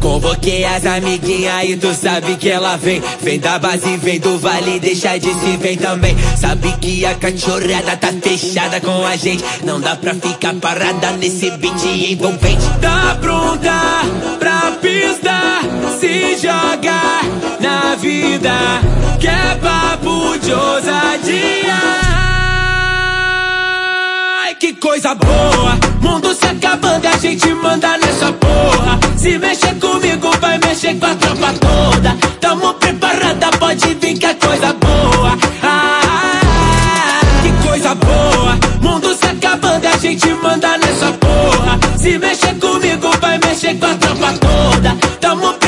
Convoquei as amiguinhas e tu sabe que ela vem. Vem da base, vem do vale, deixa de se ver também. Sabe que a cachorrada tá fechada com a gente. Não dá pra ficar parada nesse beat envolvente. Tá pronta pra pista, se joga na vida Que é papo de ousadia. Coisa boa! Mundo se acabando a gente manda nessa porra. Se mexer comigo, vai mexer com a tropa toda. Tamo preparada, pode vir que é coisa boa. Ah, que coisa boa! Mundo se acabando a gente manda nessa porra. Se mexer comigo, vai mexer com a tropa toda. Tamo preparada,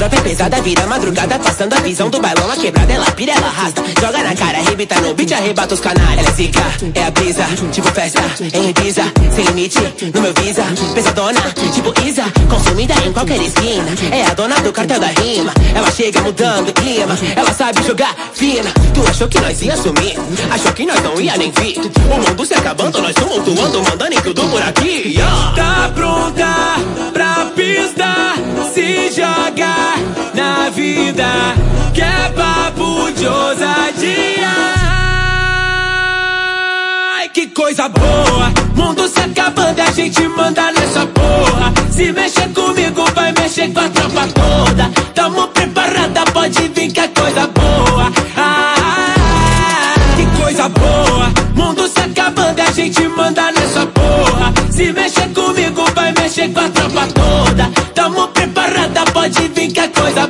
envolvente? A tropa é pesada, vira madrugada, passando a visão do bailão, a quebrada, ela pira, ela arrasta. Joga na cara, arrebita no beat, arrebata os canalhas. Ela é zica, é a brisa, tipo festa, em repisa, sem limite, no meu visa. Pesadona, tipo Isa, consumida em qualquer esquina. É a dona do cartel da rima, ela chega mudando o clima, ela sabe jogar fina. Tu achou que nós ia sumir, achou que nós não ia nem vir. O mundo se acabando, nós tumultuando, mandando em tudo por aqui. Yeah. Tá pronta Que é papo de ousadia. Ai, que coisa boa! Mundo se acabando a gente manda nessa porra. Se mexer comigo, vai mexer com a tropa toda. Tamo preparada, pode vir que é coisa boa. Ah, que coisa boa! Mundo se acabando a gente manda nessa porra. Se mexer comigo, vai mexer com a tropa toda. Tamo preparada, pode vir que é coisa